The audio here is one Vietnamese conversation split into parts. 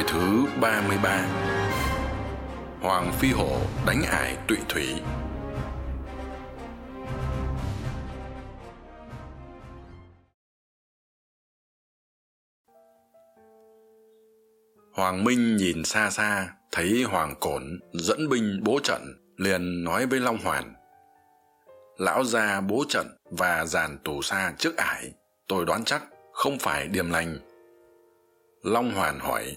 đời thứ 33 Hoàng Phi Hổ đánh ải tụy thủy Hoàng Minh nhìn xa xa, thấy Hoàng Cổn dẫn binh bố trận, liền nói với Long Hoàn. Lão gia bố trận và dàn tù xa trước ải, tôi đoán chắc không phải điềm lành. Long Hoàn hỏi,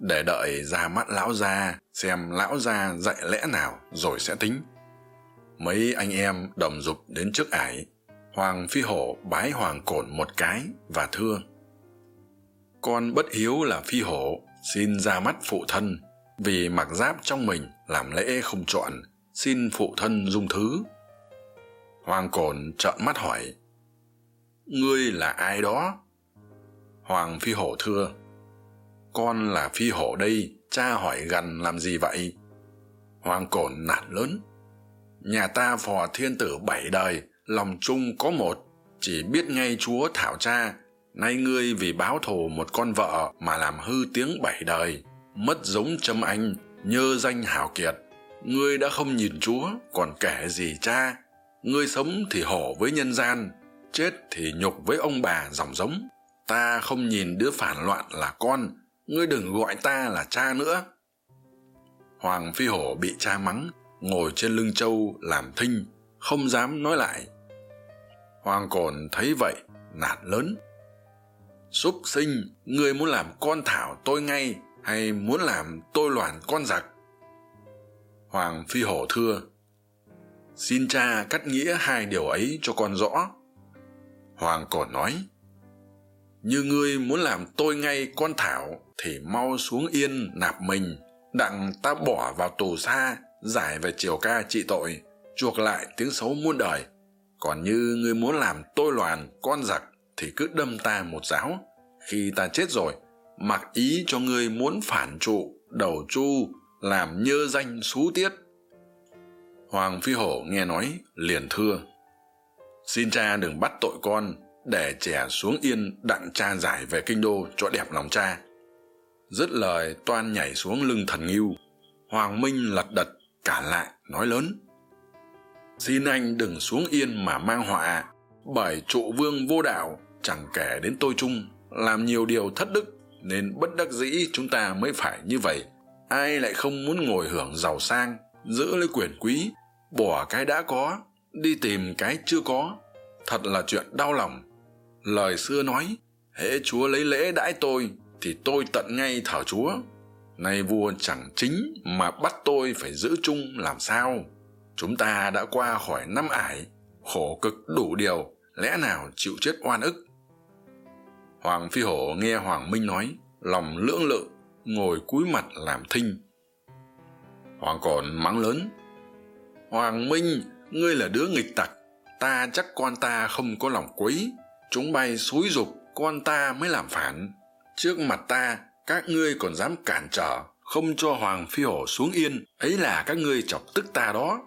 để đợi ra mắt lão gia xem lão gia dạy lẽ nào rồi sẽ tính. Mấy anh em đồng dục đến trước ải, Hoàng Phi Hổ bái Hoàng Cổn một cái và thưa. Con bất hiếu là phi hổ xin ra mắt phụ thân vì mặc giáp trong mình làm lễ không chọn xin phụ thân dung thứ. Hoàng cổn trợn mắt hỏi ngươi là ai đó? Hoàng phi hổ thưa con là phi hổ đây, cha hỏi gần làm gì vậy? Hoàng cổn nạt lớn. Nhà ta phò thiên tử bảy đời, lòng chung có một, chỉ biết ngay chúa thảo cha. Nay ngươi vì báo thù một con vợ mà làm hư tiếng bảy đời, mất giống châm anh, nhơ danh hảo kiệt. Ngươi đã không nhìn chúa, còn kể gì cha? Ngươi sống thì hổ với nhân gian, chết thì nhục với ông bà dòng giống. Ta không nhìn đứa phản loạn là con ngươi đừng gọi ta là cha nữa. Hoàng phi hổ bị cha mắng, ngồi trên lưng châu làm thinh, không dám nói lại. Hoàng cồn thấy vậy nạt lớn. Súc sinh, ngươi muốn làm con thảo tôi ngay, hay muốn làm tôi loàn con giặc? Hoàng phi hổ thưa, xin cha cắt nghĩa hai điều ấy cho con rõ. Hoàng cổn nói như ngươi muốn làm tôi ngay con thảo, thì mau xuống yên nạp mình. Đặng ta bỏ vào tù xa giải về triều ca trị tội, chuộc lại tiếng xấu muôn đời. Còn như ngươi muốn làm tôi loàn con giặc, thì cứ đâm ta một giáo. Khi ta chết rồi, mặc ý cho ngươi muốn phản trụ, đầu chu làm nhơ danh xú tiết. Hoàng phi hổ nghe nói, liền thưa, xin cha đừng bắt tội con để trẻ xuống yên đặng cha giải về kinh đô cho đẹp lòng cha. Dứt lời, toan nhảy xuống lưng thần nghiêu hoàng minh lật đật, cả lại nói lớn. Xin anh đừng xuống yên mà mang họa, bởi trụ vương vô đạo, chẳng kể đến tôi chung, làm nhiều điều thất đức, nên bất đắc dĩ chúng ta mới phải như vậy. Ai lại không muốn ngồi hưởng giàu sang, giữ lấy quyền quý bỏ cái đã có, đi tìm cái chưa có? Thật là chuyện đau lòng lời xưa nói, hễ chúa lấy lễ đãi tôi, thì tôi tận ngay thờ chúa. Nay vua chẳng chính mà bắt tôi phải giữ chung làm sao? Chúng ta đã qua khỏi năm ải, khổ cực đủ điều, lẽ nào chịu chết oan ức? Hoàng phi hổ nghe hoàng minh nói, lòng lưỡng lự, ngồi cúi mặt làm thinh. Hoàng còn mắng lớn, hoàng minh, ngươi là đứa nghịch tặc, ta chắc con ta không có lòng quấy chúng bay xúi giục con ta mới làm phản. Trước mặt ta, các ngươi còn dám cản trở, không cho hoàng phi hổ xuống yên. Ấy là các ngươi chọc tức ta đó.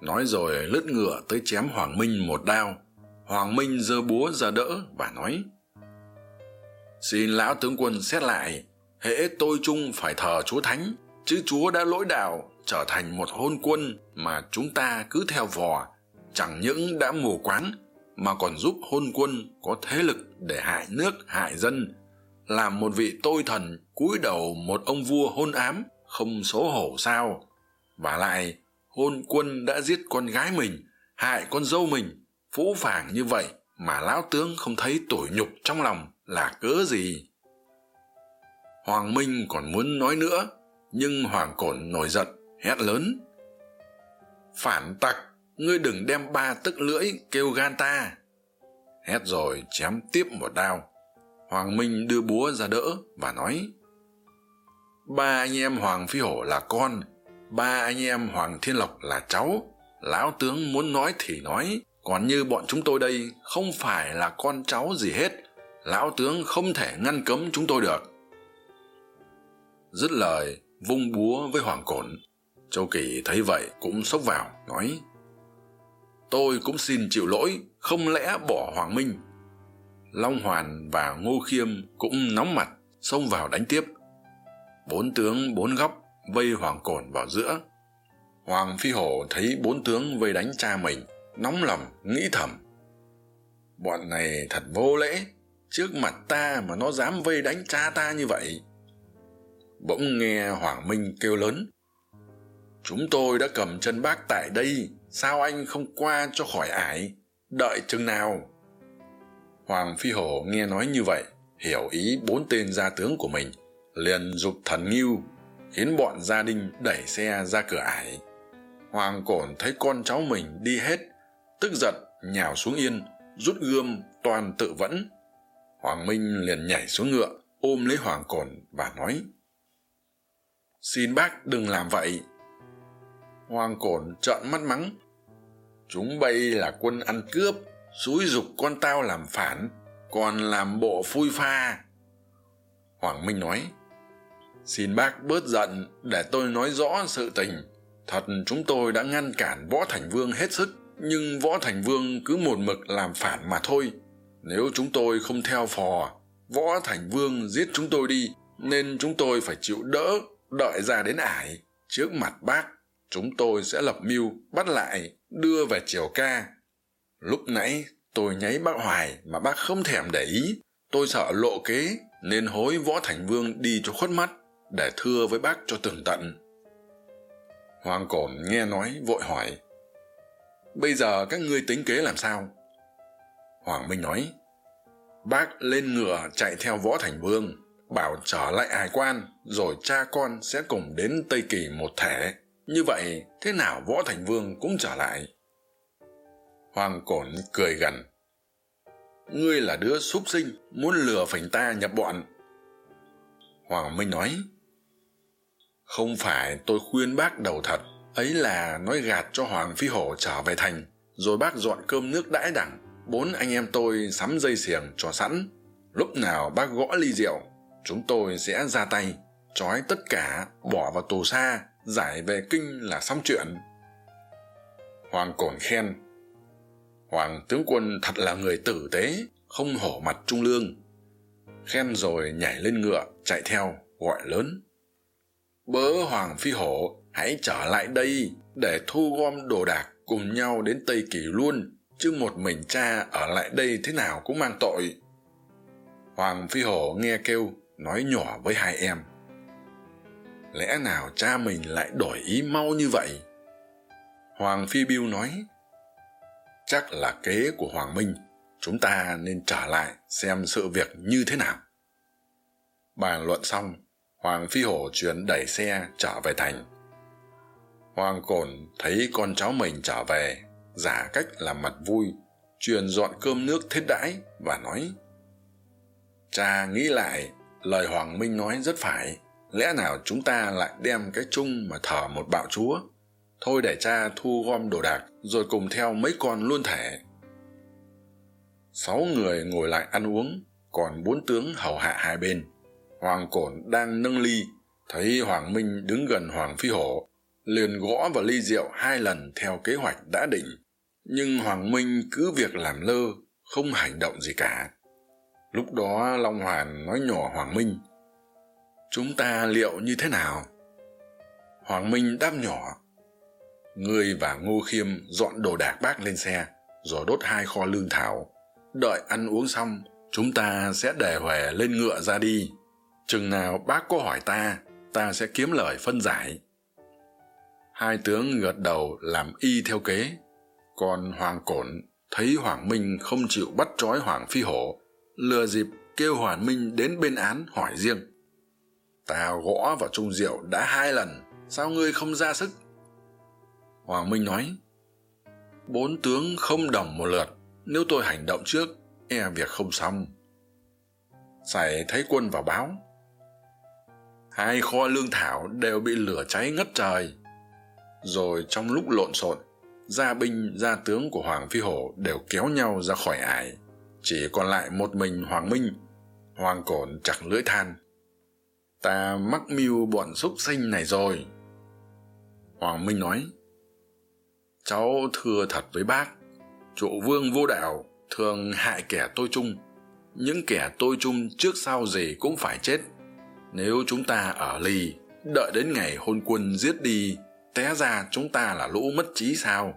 Nói rồi lướt ngựa tới chém hoàng minh một đao. Hoàng minh giơ búa ra đỡ và nói, xin lão tướng quân xét lại, hễ tôi chung phải thờ chúa thánh, chứ chúa đã lỗi đạo, trở thành một hôn quân mà chúng ta cứ theo vò, chẳng những đã mù quáng mà còn giúp hôn quân có thế lực để hại nước, hại dân, làm một vị tôi thần cúi đầu một ông vua hôn ám, không xấu hổ sao? Và lại, hôn quân đã giết con gái mình, hại con dâu mình, phũ phàng như vậy mà lão tướng không thấy tủi nhục trong lòng là cớ gì? Hoàng minh còn muốn nói nữa, nhưng hoàng cổn nổi giận, hét lớn. Phản tặc! Ngươi đừng đem ba tức lưỡi kêu gan ta. Hét rồi chém tiếp một đao. Hoàng minh đưa búa ra đỡ và nói, ba anh em hoàng phi hổ là con, ba anh em hoàng thiên lộc là cháu. Lão tướng muốn nói thì nói, còn như bọn chúng tôi đây không phải là con cháu gì hết. Lão tướng không thể ngăn cấm chúng tôi được. Dứt lời, vung búa với hoàng cổn. Châu kỳ thấy vậy cũng xốc vào, nói tôi cũng xin chịu lỗi, không lẽ bỏ hoàng minh? Long hoàn và ngô khiêm cũng nóng mặt, xông vào đánh tiếp. Bốn tướng bốn góc vây hoàng cổn vào giữa. Hoàng phi hổ thấy bốn tướng vây đánh cha mình, nóng lòng, nghĩ thầm. Bọn này thật vô lễ, trước mặt ta mà nó dám vây đánh cha ta như vậy. Bỗng nghe hoàng minh kêu lớn, chúng tôi đã cầm chân bác tại đây sao anh không qua cho khỏi ải? Đợi chừng nào? Hoàng phi hổ nghe nói như vậy, hiểu ý bốn tên gia tướng của mình, liền giục thần nghiêu khiến bọn gia đình đẩy xe ra cửa ải. Hoàng cổn thấy con cháu mình đi hết, tức giận nhào xuống yên, rút gươm toàn tự vẫn. Hoàng minh liền nhảy xuống ngựa, ôm lấy hoàng cổn và nói, xin bác đừng làm vậy. Hoàng cổn trợn mắt mắng chúng bây là quân ăn cướp, xúi giục con tao làm phản, còn làm bộ phui pha. Hoàng minh nói, xin bác bớt giận để tôi nói rõ sự tình. Thật chúng tôi đã ngăn cản võ thành vương hết sức, nhưng võ thành vương cứ một mực làm phản mà thôi. Nếu chúng tôi không theo phò, võ thành vương giết chúng tôi đi, nên chúng tôi phải chịu đỡ, đợi ra đến ải trước mặt bác chúng tôi sẽ lập mưu bắt lại, đưa về triều ca. Lúc nãy tôi nháy bác hoài mà bác không thèm để ý. Tôi sợ lộ kế, nên hối võ thành vương đi cho khuất mắt, để thưa với bác cho tường tận. Hoàng cổn nghe nói, vội hỏi, bây giờ các ngươi tính kế làm sao? Hoàng minh nói, bác lên ngựa chạy theo võ thành vương, bảo trở lại hải quan, rồi cha con sẽ cùng đến tây kỳ một thể như vậy, thế nào võ thành vương cũng trở lại? Hoàng cổn cười gằn ngươi là đứa súc sinh, muốn lừa phỉnh ta nhập bọn. Hoàng minh nói, không phải tôi khuyên bác đầu thật, ấy là nói gạt cho hoàng phi hổ trở về thành, rồi bác dọn cơm nước đãi đẳng, bốn anh em tôi sắm dây xiềng cho sẵn. Lúc nào bác gõ ly rượu, chúng tôi sẽ ra tay, trói tất cả bỏ vào tù xa giải về kinh là xong chuyện. Hoàng cổn khen, hoàng tướng quân thật là người tử tế, không hổ mặt trung lương. Khen rồi nhảy lên ngựa, chạy theo, gọi lớn, bớ hoàng phi hổ, hãy trở lại đây để thu gom đồ đạc cùng nhau đến tây kỳ luôn, chứ một mình cha ở lại đây thế nào cũng mang tội. Hoàng phi hổ nghe kêu, nói nhỏ với hai em lẽ nào cha mình lại đổi ý mau như vậy? Hoàng phi biêu nói, chắc là kế của hoàng minh, chúng ta nên trở lại xem sự việc như thế nào. Bàn luận xong, hoàng phi hổ chuyển đẩy xe trở về thành. Hoàng cổn thấy con cháu mình trở về, giả cách làm mặt vui, truyền dọn cơm nước thiết đãi và nói, cha nghĩ lại, lời hoàng minh nói rất phải lẽ nào chúng ta lại đem cái chung mà thờ một bạo chúa? Thôi để cha thu gom đồ đạc, rồi cùng theo mấy con luôn thể sáu người ngồi lại ăn uống, còn bốn tướng hầu hạ hai bên. Hoàng cổn đang nâng ly, thấy hoàng minh đứng gần hoàng phi hổ, liền gõ vào ly rượu hai lần theo kế hoạch đã định. Nhưng hoàng minh cứ việc làm lơ, không hành động gì cả. Lúc đó long hoàn nói nhỏ hoàng minh chúng ta liệu như thế nào? Hoàng minh đáp nhỏ. Ngươi và ngô khiêm dọn đồ đạc bác lên xe, rồi đốt hai kho lương thảo. Đợi ăn uống xong, chúng ta sẽ để huề lên ngựa ra đi. Chừng nào bác có hỏi ta ta sẽ kiếm lời phân giải. Hai tướng gật đầu làm y theo kế. Còn hoàng cổn thấy hoàng minh không chịu bắt trói hoàng phi hổ, lừa dịp kêu hoàng minh đến bên án hỏi riêng ta gõ vào chung rượu đã hai lần, sao ngươi không ra sức? Hoàng minh nói, bốn tướng không đồng một lượt, nếu tôi hành động trước e việc không xong. Sài thấy quân vào báo, hai kho lương thảo đều bị lửa cháy ngất trời. Rồi trong lúc lộn xộn, gia binh, gia tướng của hoàng phi hổ đều kéo nhau ra khỏi ải. Chỉ còn lại một mình hoàng minh, hoàng cổn chặt lưỡi than ta mắc mưu bọn xúc sinh này rồi. Hoàng minh nói, cháu thưa thật với bác, trụ vương vô đạo thường hại kẻ tôi chung. Những kẻ tôi chung trước sau gì cũng phải chết. Nếu chúng ta ở lì, đợi đến ngày hôn quân giết đi, té ra chúng ta là lũ mất trí sao?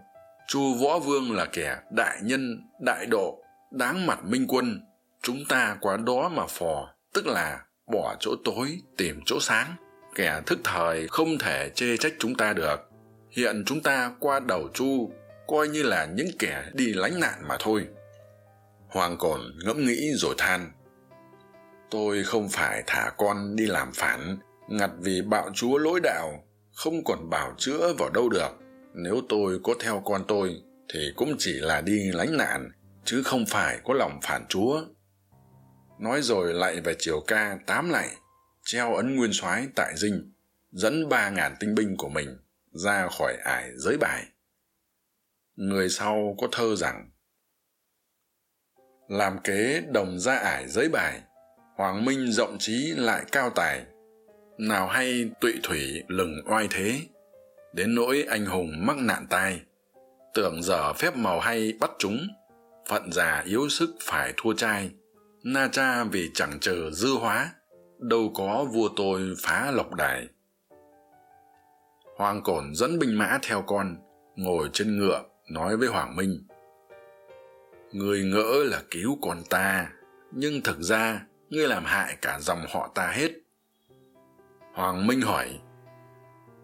Chu võ vương là kẻ đại nhân, đại độ, đáng mặt minh quân. Chúng ta qua đó mà phò, tức là bỏ chỗ tối, tìm chỗ sáng. Kẻ thức thời không thể chê trách chúng ta được. Hiện chúng ta qua đầu chu, coi như là những kẻ đi lánh nạn mà thôi. Hoàng cổn ngẫm nghĩ rồi than, tôi không phải thả con đi làm phản, ngặt vì bạo chúa lỗi đạo, không còn bảo chữa vào đâu được. Nếu tôi có theo con tôi, thì cũng chỉ là đi lánh nạn, chứ không phải có lòng phản chúa nói rồi lại về triều ca tám lại, treo ấn nguyên soái tại dinh, dẫn ba ngàn tinh binh của mình ra khỏi ải giới bài. Người sau có thơ rằng, làm kế đồng ra ải giới bài, hoàng minh rộng trí lại cao tài. Nào hay tụy thủy lừng oai thế, đến nỗi anh hùng mắc nạn tai. Tưởng dở phép màu hay bắt chúng, phận già yếu sức phải thua trai na cha vì chẳng chờ dư hóa, đâu có vua tôi phá lộc đài. Hoàng cổn dẫn binh mã theo con, ngồi trên ngựa, nói với hoàng minh người ngỡ là cứu con ta, nhưng thực ra ngươi làm hại cả dòng họ ta hết. Hoàng minh hỏi,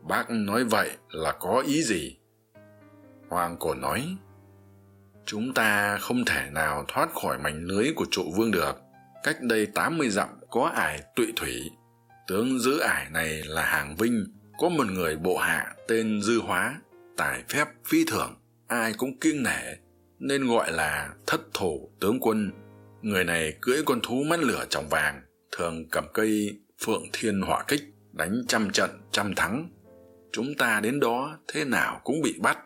bác nói vậy là có ý gì? Hoàng cổn nói chúng ta không thể nào thoát khỏi mảnh lưới của trụ vương được. Cách đây tám mươi dặm, có ải tụy thủy. Tướng giữ ải này là hàng vinh. Có một người bộ hạ tên dư hóa, tài phép, phi thường. Ai cũng kiêng nể, nên gọi là thất thủ tướng quân. Người này cưỡi con thú mắt lửa tròng vàng, thường cầm cây phượng thiên hỏa kích, đánh trăm trận, trăm thắng. Chúng ta đến đó thế nào cũng bị bắt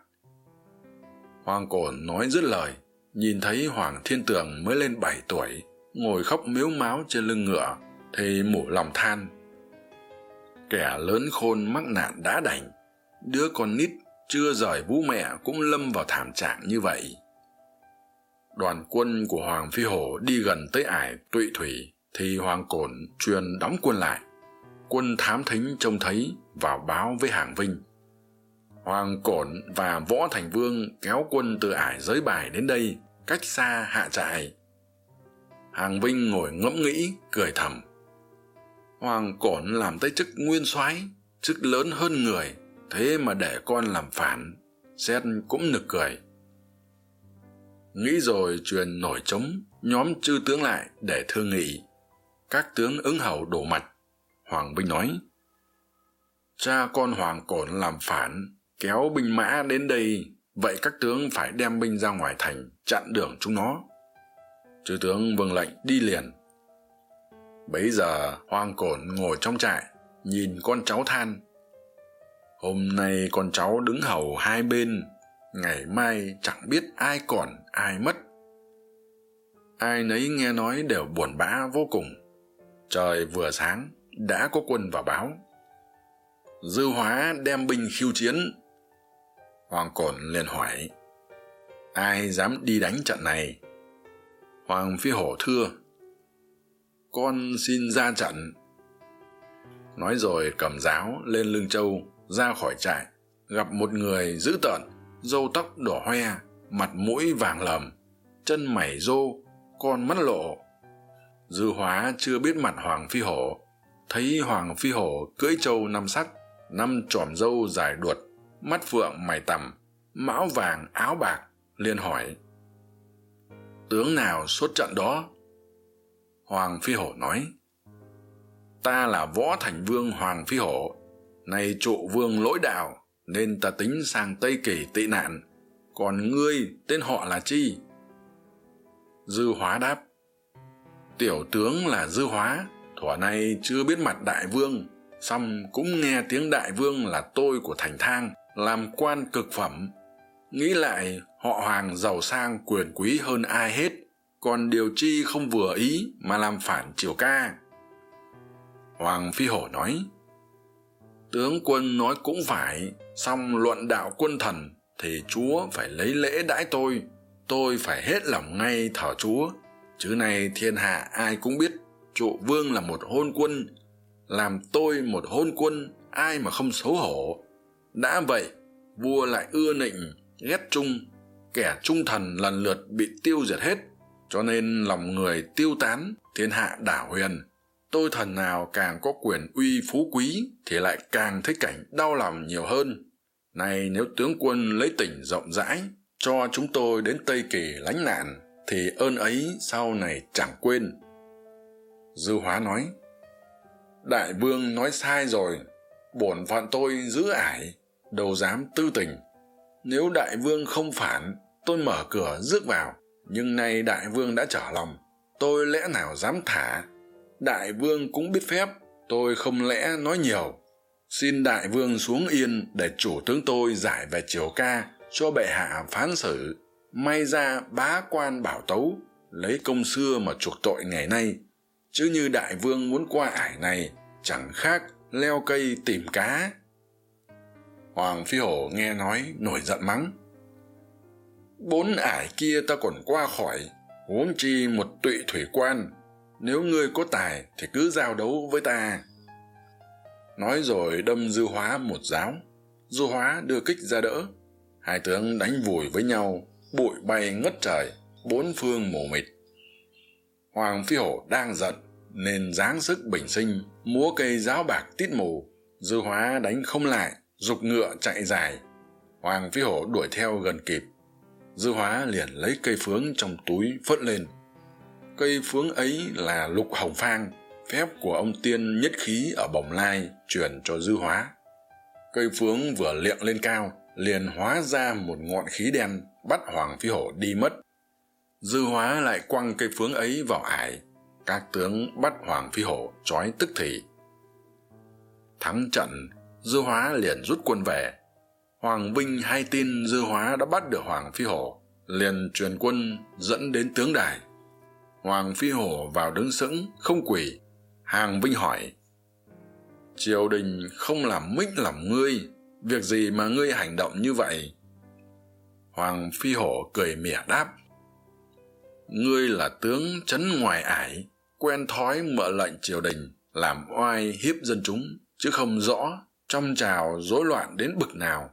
hoàng cổn nói dứt lời, nhìn thấy hoàng thiên tường mới lên bảy tuổi, ngồi khóc miếu máu trên lưng ngựa, thì mủ lòng than. Kẻ lớn khôn mắc nạn đã đành, đứa con nít chưa rời vũ mẹ cũng lâm vào thảm trạng như vậy. Đoàn quân của hoàng phi hổ đi gần tới ải tụy thủy thì hoàng cổn truyền đóng quân lại. Quân thám thính trông thấy vào báo với hàng vinh hoàng cổn và võ thành vương kéo quân từ ải giới bài đến đây, cách xa hạ trại. Hàng vinh ngồi ngẫm nghĩ, cười thầm. Hoàng cổn làm tới chức nguyên soái, chức lớn hơn người, thế mà để con làm phản, xét cũng nực cười. Nghĩ rồi truyền nổi trống, nhóm chư tướng lại để thương nghị. Các tướng ứng hầu đổ mặt hoàng Vinh nói, cha con hoàng cổn làm phản kéo binh mã đến đây, vậy các tướng phải đem binh ra ngoài thành chặn đường chúng nó. Chư tướng vâng lệnh đi liền. Bấy giờ hoàng cổn ngồi trong trại, nhìn con cháu than. Hôm nay con cháu đứng hầu hai bên, ngày mai chẳng biết ai còn, ai mất. Ai nấy nghe nói đều buồn bã vô cùng. Trời vừa sáng, đã có quân vào báo. Dư hóa đem binh khiêu chiến hoàng cổn liền hỏi, ai dám đi đánh trận này? Hoàng phi hổ thưa, con xin ra trận. Nói rồi cầm giáo lên lưng châu, ra khỏi trại, gặp một người dữ tợn, râu tóc đỏ hoe, mặt mũi vàng lầm chân mày rô, con mắt lộ. Dư hóa chưa biết mặt hoàng phi hổ, thấy hoàng phi hổ cưỡi trâu năm sắc năm tròm râu dài đuột mắt phượng mày tằm mão vàng áo bạc, liền hỏi, tướng nào xuất trận đó? Hoàng phi hổ nói, ta là võ thành vương hoàng phi hổ, nay trụ vương lỗi đạo, nên ta tính sang tây kỳ tị nạn, còn ngươi tên họ là chi? Dư hóa đáp, tiểu tướng là dư hóa thuở nay chưa biết mặt đại vương, song cũng nghe tiếng đại vương là tôi của thành thang làm quan cực phẩm. Nghĩ lại, họ hoàng giàu sang quyền quý hơn ai hết, còn điều chi không vừa ý mà làm phản triều ca. Hoàng phi hổ nói, tướng quân nói cũng phải, song luận đạo quân thần thì chúa phải lấy lễ đãi tôi. Tôi phải hết lòng ngay thờ chúa. Chứ này thiên hạ ai cũng biết, trụ vương là một hôn quân, làm tôi một hôn quân, ai mà không xấu hổ đã vậy, vua lại ưa nịnh, ghét trung. Kẻ trung thần lần lượt bị tiêu diệt hết, cho nên lòng người tiêu tán, thiên hạ đảo huyền. Tôi thần nào càng có quyền uy phú quý, thì lại càng thấy cảnh đau lòng nhiều hơn. Nay nếu tướng quân lấy tỉnh rộng rãi, cho chúng tôi đến tây kỳ lánh nạn, thì ơn ấy sau này chẳng quên. Dư hóa nói, đại vương nói sai rồi, bổn phận tôi giữ ải đâu dám tư tình. Nếu đại vương không phản, tôi mở cửa rước vào. Nhưng nay đại vương đã trở lòng, tôi lẽ nào dám thả? Đại vương cũng biết phép, tôi không lẽ nói nhiều. Xin đại vương xuống yên để chủ tướng tôi giải về triều ca, cho bệ hạ phán xử. May ra bá quan bảo tấu, lấy công xưa mà chuộc tội ngày nay. Chứ như đại vương muốn qua ải này, chẳng khác leo cây tìm cá hoàng phi hổ nghe nói nổi giận mắng. Bốn ải kia ta còn qua khỏi, huống chi một tụy thủy quan. Nếu ngươi có tài thì cứ giao đấu với ta. Nói rồi đâm dư hóa một giáo. Dư hóa đưa kích ra đỡ. Hai tướng đánh vùi với nhau, bụi bay ngất trời, bốn phương mù mịt. Hoàng phi hổ đang giận, nên dáng sức bình sinh, múa cây giáo bạc tít mù. Dư hóa đánh không lại dục ngựa chạy dài. Hoàng phi hổ đuổi theo gần kịp. Dư hóa liền lấy cây phướng trong túi phớt lên. Cây phướng ấy là lục hồng phang, phép của ông tiên nhất khí ở bồng lai truyền cho dư hóa. Cây phướng vừa liệng lên cao, liền hóa ra một ngọn khí đen bắt hoàng phi hổ đi mất. Dư hóa lại quăng cây phướng ấy vào ải. Các tướng bắt hoàng phi hổ trói tức thì. Thắng trận dư hóa liền rút quân về. Hoàng vinh hay tin dư hóa đã bắt được hoàng phi hổ, liền truyền quân dẫn đến tướng đài. Hoàng phi hổ vào đứng sững, không quỳ. Hàng vinh hỏi, triều đình không làm mích lòng ngươi, việc gì mà ngươi hành động như vậy? Hoàng phi hổ cười mỉa đáp, ngươi là tướng c h ấ n ngoài ải, quen thói mợ lệnh triều đình làm oai hiếp dân chúng, chứ không rõ trong trào rối loạn đến bực nào.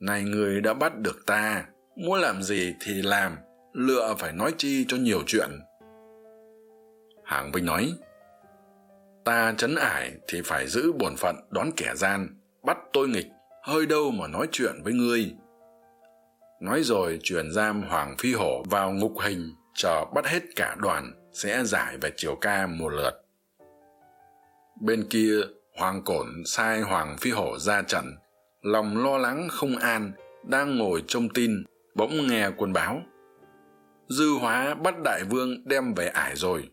Này người đã bắt được ta, muốn làm gì thì làm, lựa phải nói chi cho nhiều chuyện. Hàng vinh nói, ta c h ấ n ải thì phải giữ bổn phận đón kẻ gian, bắt tôi nghịch, hơi đâu mà nói chuyện với ngươi. Nói rồi truyền giam hoàng phi hổ vào ngục hình, chờ bắt hết cả đoàn sẽ giải về triều ca một lượt. Bên kia hoàng cổn sai hoàng phi hổ ra trận. Lòng lo lắng không an, đang ngồi trông tin, bỗng nghe quân báo. Dư hóa bắt đại vương đem về ải rồi.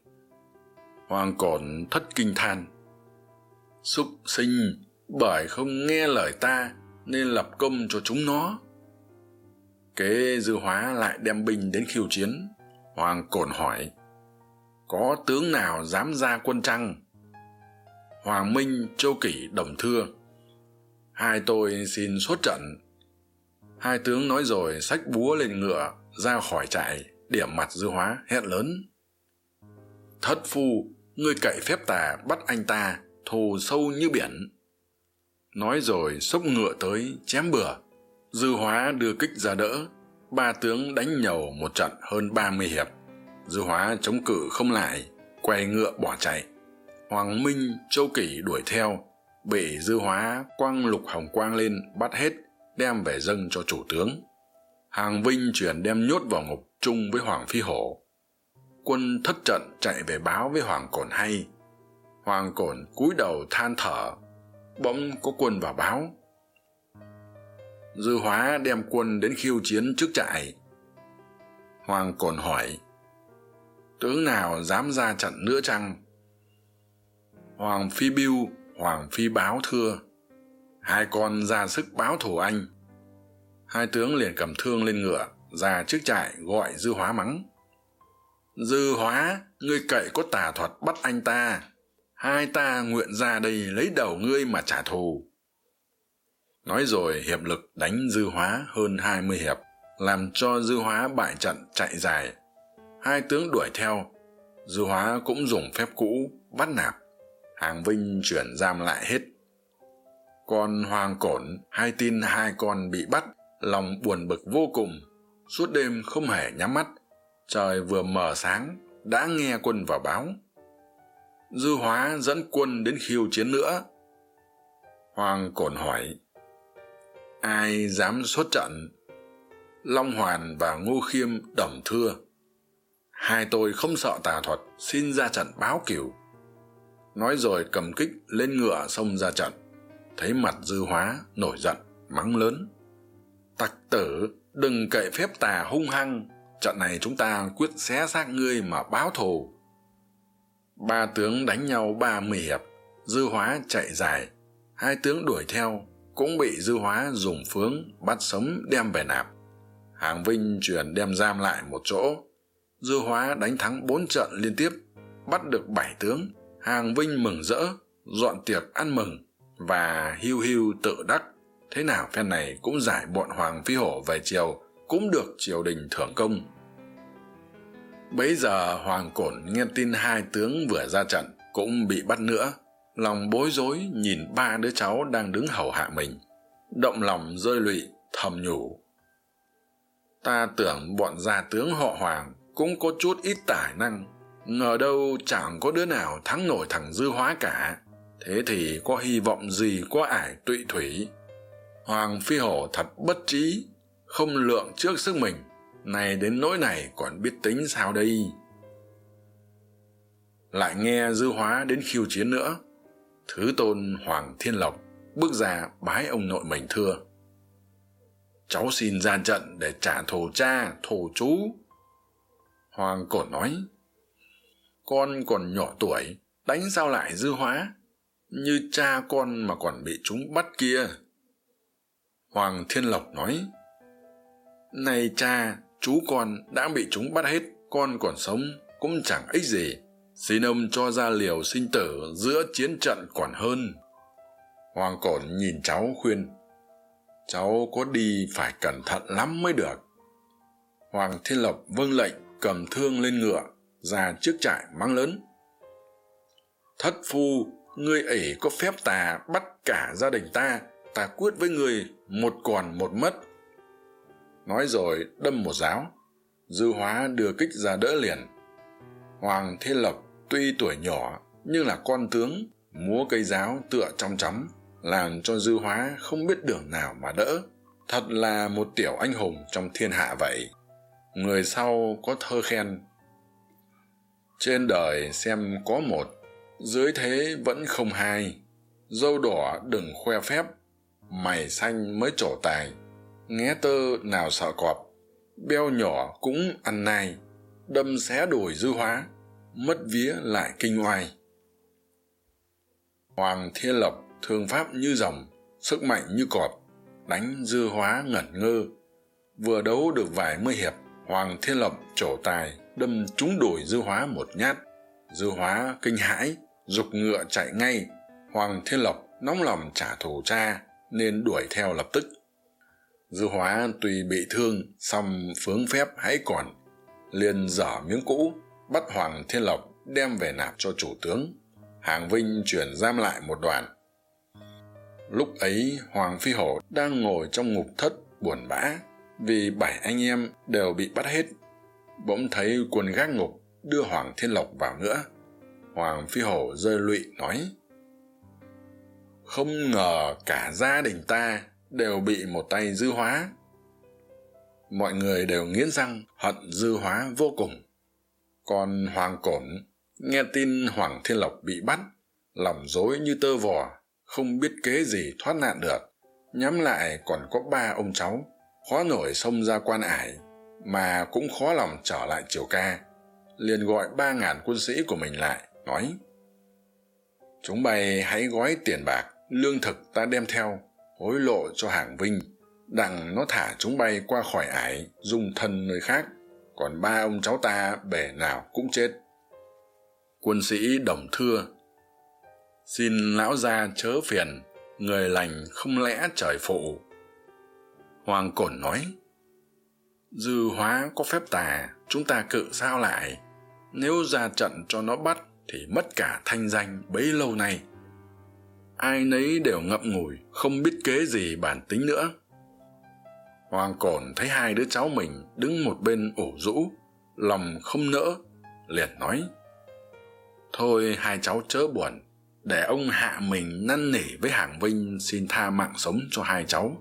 Hoàng cổn thất kinh than. Súc sinh, bởi không nghe lời ta, nên lập công cho chúng nó. Kế dư hóa lại đem binh đến khiêu chiến. Hoàng cổn hỏi, có tướng nào dám ra quân trăng hoàng minh, châu kỷ, đồng thưa. Hai tôi xin xuất trận. Hai tướng nói rồi, xách búa lên ngựa, ra khỏi trại, điểm mặt dư hóa, hét lớn. Thất phu, ngươi cậy phép tà, bắt anh ta, thù sâu như biển. Nói rồi, xốc ngựa tới, chém bừa. Dư hóa đưa kích ra đỡ. Ba tướng đánh nhầu một trận, hơn ba mươi hiệp. Dư hóa chống cự không lại, quay ngựa bỏ chạy hoàng minh, châu kỷ đuổi theo bị dư hóa quăng lục hồng quang lên, bắt hết, đem về dâng cho chủ tướng. Hàng vinh chuyển đem nhốt vào ngục chung với hoàng phi hổ. Quân thất trận chạy về báo với hoàng cổn hay. Hoàng cổn cúi đầu than thở, bỗng có quân vào báo. Dư hóa đem quân đến khiêu chiến trước trại. Hoàng cổn hỏi, tướng nào dám ra trận nữa chăng? Hoàng phi biêu hoàng phi báo thưa. Hai con ra sức báo thù anh. Hai tướng liền cầm thương lên ngựa, ra trước trại gọi dư hóa mắng. Dư hóa, ngươi cậy có tà thuật bắt anh ta. Hai ta nguyện ra đây lấy đầu ngươi mà trả thù. Nói rồi, hiệp lực đánh dư hóa hơn hai mươi hiệp, làm cho dư hóa bại trận chạy dài. Hai tướng đuổi theo. Dư hóa cũng dùng phép cũ bắt nạp hàng vinh chuyển giam lại hết. Còn hoàng cổn hay tin hai con bị bắt, lòng buồn bực vô cùng. Suốt đêm không hề nhắm mắt, trời vừa mờ sáng, đã nghe quân vào báo. Dư hóa dẫn quân đến khiêu chiến nữa. Hoàng cổn hỏi, ai dám xuất trận? Long hoàn và ngô khiêm đồng thưa, hai tôi không sợ tà thuật, xin ra trận báo cửu nói rồi cầm kích lên ngựa xông ra trận. Thấy mặt dư hóa, nổi giận, mắng lớn. Tặc tử, đừng cậy phép tà hung hăng. Trận này chúng ta quyết xé xác ngươi mà báo thù. Ba tướng đánh nhau ba mươi hiệp, dư hóa chạy dài. Hai tướng đuổi theo, cũng bị dư hóa dùng phướng bắt sống đem về nạp. Hàng vinh truyền đem giam lại một chỗ. Dư hóa đánh thắng bốn trận liên tiếp, bắt được bảy tướng hàng vinh mừng rỡ, dọn tiệc ăn mừng và hiu hiu tự đắc. Thế nào phen này cũng giải bọn hoàng phi hổ về triều, cũng được triều đình thưởng công. Bấy giờ hoàng cổn nghe tin hai tướng vừa ra trận cũng bị bắt nữa. Lòng bối rối nhìn ba đứa cháu đang đứng hầu hạ mình. Động lòng rơi lụy, thầm nhủ. Ta tưởng bọn gia tướng họ hoàng cũng có chút ít tài năng ngờ đâu chẳng có đứa nào thắng nổi thằng dư hóa cả. Thế thì có hy vọng gì có ải tụy thủy? Hoàng phi hổ thật bất trí, không lượng trước sức mình. Này đến nỗi này còn biết tính sao đây? Lại nghe dư hóa đến khiêu chiến nữa. Thứ tôn hoàng thiên lộc bước ra bái ông nội mình thưa. Cháu xin ra trận để trả thù cha, thù chú. Hoàng cổn nói con còn nhỏ tuổi, đánh sao lại dư hóa? Như cha con mà còn bị chúng bắt kia. Hoàng thiên lộc nói nay cha, chú con đã bị chúng bắt hết, con còn sống, cũng chẳng ích gì. Xin ông cho ra liều sinh tử giữa chiến trận còn hơn. Hoàng cổn nhìn cháu khuyên, cháu có đi phải cẩn thận lắm mới được. Hoàng thiên lộc vâng lệnh cầm thương lên ngựa ra trước trại mắng lớn. Thất phu, ngươi ể có phép tà bắt cả gia đình ta ta quyết với ngươi một còn một mất. Nói rồi đâm một giáo, dư hóa đưa kích ra đỡ liền. Hoàng thiên lộc tuy tuổi nhỏ nhưng là con tướng, múa cây giáo tựa trong chóng, làm cho dư hóa không biết đường nào mà đỡ. Thật là một tiểu anh hùng trong thiên hạ vậy. Người sau có thơ khen trên đời xem có một, dưới thế vẫn không hai. Dâu đỏ đừng khoe phép, mày xanh mới trổ tài. Nghé tơ nào sợ cọp, beo nhỏ cũng ăn nai. Đâm xé đồi dư hóa, mất vía lại kinh oai. Hoàng thiên lộc thương pháp như rồng sức mạnh như cọp, đánh dư hóa ngẩn ngơ. Vừa đấu được vài mươi hiệp, hoàng thiên lộc trổ tài đâm trúng đùi dư hóa một nhát. Dư hóa kinh hãi giục ngựa chạy ngay. Hoàng thiên lộc nóng lòng trả thù cha, nên đuổi theo lập tức. Dư hóa tuy bị thương, song phướng phép hãy còn. Liền dở miếng cũ, bắt hoàng thiên lộc đem về nạp cho chủ tướng. Hàng vinh chuyển giam lại một đoàn lúc ấy, hoàng phi hổ đang ngồi trong ngục thất buồn bã, vì bảy anh em đều bị bắt hết bỗng thấy quân gác ngục đưa hoàng thiên lộc vào nữa. Hoàng phi hổ rơi lụy, nói, không ngờ cả gia đình ta đều bị một tay dư hóa. Mọi người đều nghiến răng, hận dư hóa vô cùng. Còn hoàng cổn, nghe tin hoàng thiên lộc bị bắt, lòng dối như tơ vò, không biết kế gì thoát nạn được. Nhắm lại còn có ba ông cháu, khó nổi xông ra quan ải mà cũng khó lòng trở lại triều ca. Liền gọi ba ngàn quân sĩ của mình lại, nói, chúng bay hãy gói tiền bạc, lương thực ta đem theo, hối lộ cho hàng vinh, đặng nó thả chúng bay qua khỏi ải, dung thân nơi khác, còn ba ông cháu ta bể nào cũng chết. Quân sĩ đồng thưa, xin lão gia chớ phiền, người lành không lẽ trời phụ. Hoàng cổn nói dư hóa có phép tà, chúng ta cự sao lại? Nếu ra trận cho nó bắt thì mất cả thanh danh bấy lâu nay. Ai nấy đều ngậm ngùi, không biết kế gì bản tính nữa. Hoàng cổn thấy hai đứa cháu mình đứng một bên ủ rũ, lòng không nỡ, liền nói, thôi hai cháu chớ buồn, để ông hạ mình năn nỉ với hàng vinh xin tha mạng sống cho hai cháu.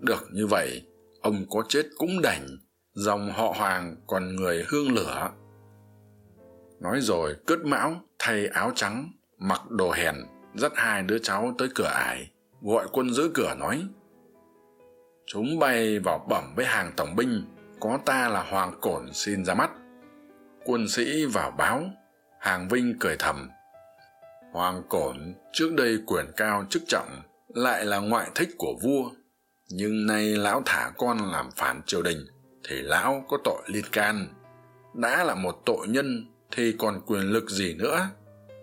Được như vậy, ông có chết cũng đành dòng họ hoàng còn người hương lửa. Nói rồi cất mão, thay áo trắng, mặc đồ hèn, dắt hai đứa cháu tới cửa ải, gọi quân giữ cửa nói, chúng bay vào bẩm với hàng tổng binh, có ta là hoàng cổn xin ra mắt. Quân sĩ vào báo, hàng vinh cười thầm, hoàng cổn, trước đây quyền cao chức trọng, lại là ngoại thích của vua, nhưng nay lão thả con làm phản triều đình thì lão có tội liên can. Đã là một tội nhân thì còn quyền lực gì nữa?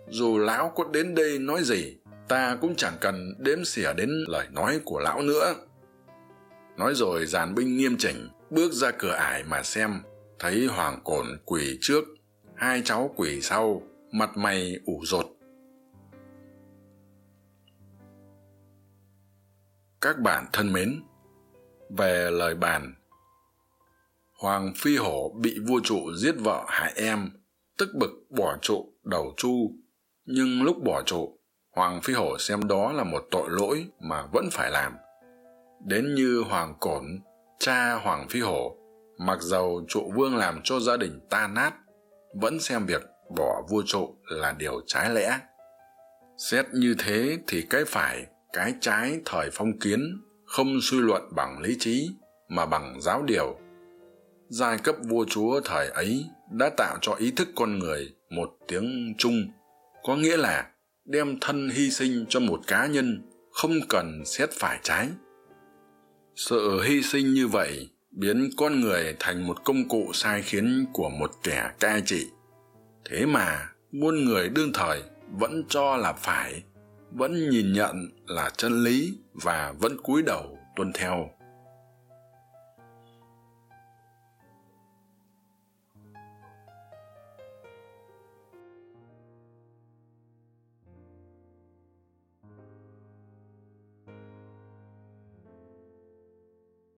Dù lão có đến đây nói gì, ta cũng chẳng cần đếm xỉa đến lời nói của lão nữa. Nói rồi dàn binh nghiêm chỉnh, bước ra cửa ải mà xem, thấy hoàng cổn quỳ trước, hai cháu quỳ sau, mặt mày ủ rột. Các bạn thân mến, về lời bàn hoàng phi hổ bị vua trụ giết vợ hại em, tức bực bỏ trụ đầu chu. Nhưng lúc bỏ trụ, hoàng phi hổ xem đó là một tội lỗi mà vẫn phải làm. Đến như hoàng cổn, cha hoàng phi hổ, mặc dầu trụ vương làm cho gia đình tan nát, vẫn xem việc bỏ vua trụ là điều trái lẽ. Xét như thế thì cái phải, cái trái thời phong kiến, không suy luận bằng lý trí, mà bằng giáo điều giai cấp vua chúa thời ấy đã tạo cho ý thức con người một tiếng chung có nghĩa là đem thân hy sinh cho một cá nhân không cần xét phải trái. Sự hy sinh như vậy biến con người thành một công cụ sai khiến của một kẻ cai trị. Thế mà muôn người đương thời vẫn cho là phải, vẫn nhìn nhận là chân lý và vẫn cúi đầu tuân theo.